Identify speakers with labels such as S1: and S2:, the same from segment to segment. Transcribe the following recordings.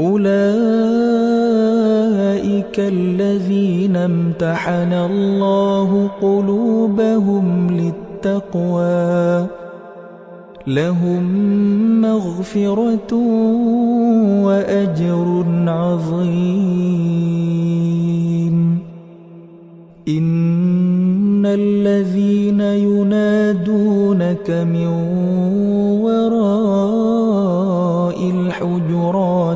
S1: أولئك الذين امتحن الله قلوبهم للتقوى. لهم مغفرة وأجر عظيم. إن الذين ينادونك من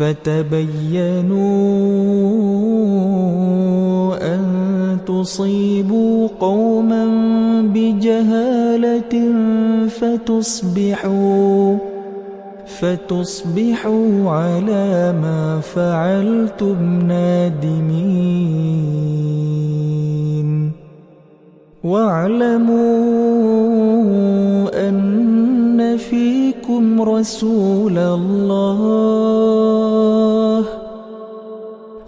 S1: فتبينوا أن تصيبوا قوما بجهالة فتصبحوا فتصبحوا على ما فعلتم نادمين واعلموا أن فيكم رسول الله.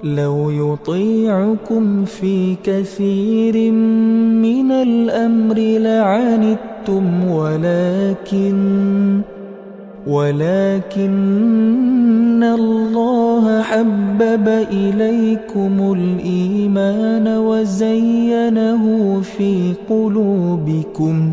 S1: لو يطيعكم في كثير من الأمر لعنتم ولكن ولكن الله حبب إليكم الإيمان وزينه في قلوبكم.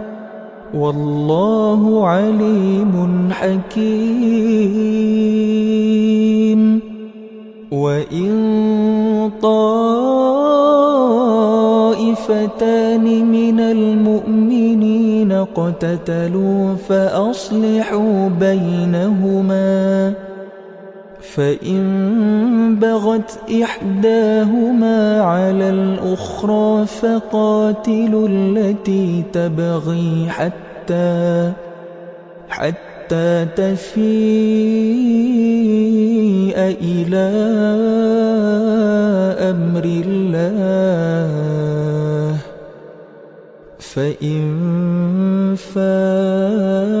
S1: والله عليم حكيم. وإن طائفتان من المؤمنين اقتتلوا فأصلحوا بينهما فإن بغت إحداهما على الأخرى فقاتلوا التي تبغي حتى حتى تفيء إلى أمر الله. فإن فاءت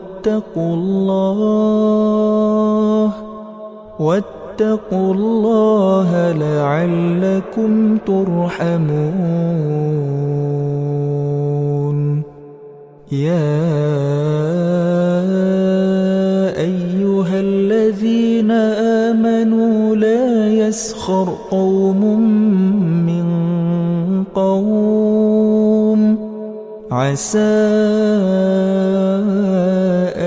S1: واتقوا الله واتقوا الله لعلكم ترحمون. يا أيها الذين آمنوا لا يسخر قوم من قوم. عسى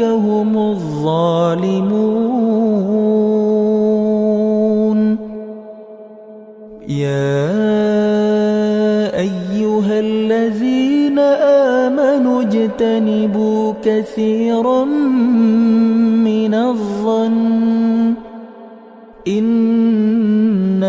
S1: هم الظالمون يا أيها الذين آمنوا اجتنبوا كثيرا من الظن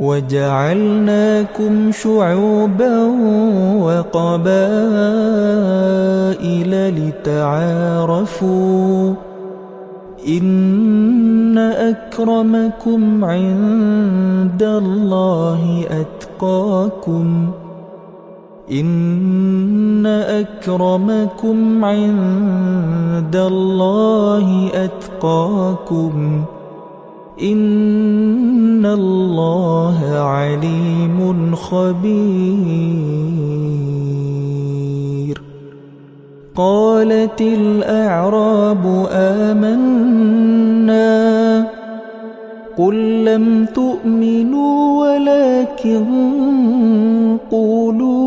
S1: وجعلناكم شعوبا وقبائل لتعارفوا إن أكرمكم عند الله أتقاكم إن أكرمكم عند الله أتقاكم إن الله عليم خبير قالت الأعراب آمنا قل لم تؤمنوا ولكن قولوا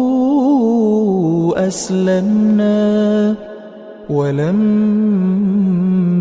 S1: أسلمنا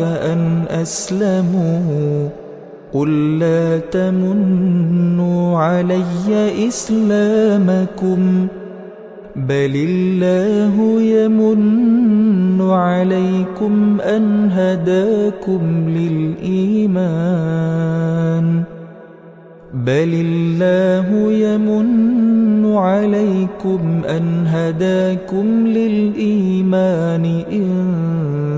S1: عليك أن أسلموا. قل لا تمنوا علي إسلامكم بل الله يمن عليكم أن هداكم للإيمان. بل الله يمن عليكم أن هداكم للإيمان إن